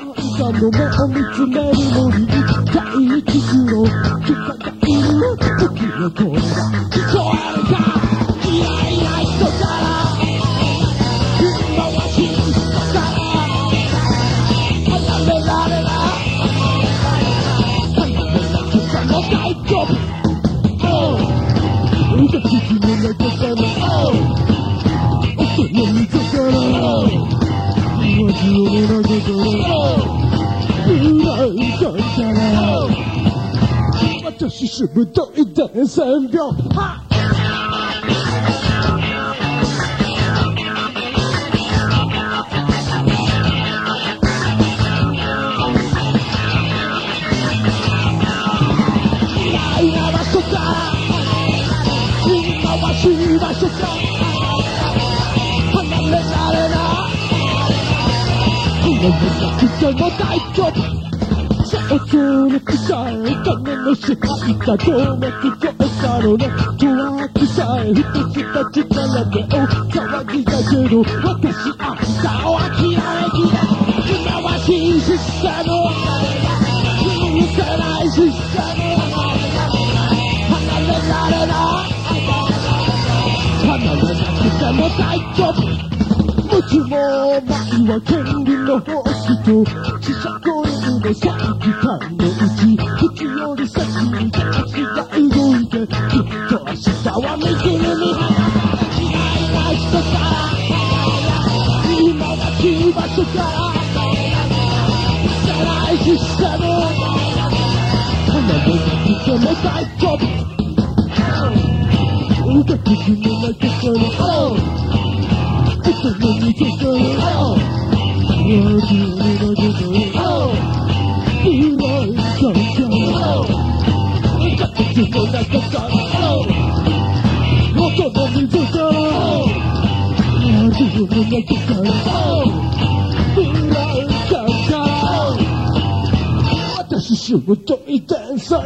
朝のまま見つめるのに痛い傷を深がいる時の声が聞こえるか等三秒？哈！来吧，兄弟！今晚去吧，兄弟！看不能不能怎么带走？恐れくさえ金の世界がどうなく超えたのねとはくさえふとした力で大騒ぎだけど私あんたを諦めきれ今は真実さの許もしも前は権利の星と四捨五入の三時間のうち時より先に足が動いてきっと明日はめぐるみ花が嫌いな人から今は来場所からじゃないしさの離れなくても大丈夫俺たちの中から Oh, 私しぶとい電線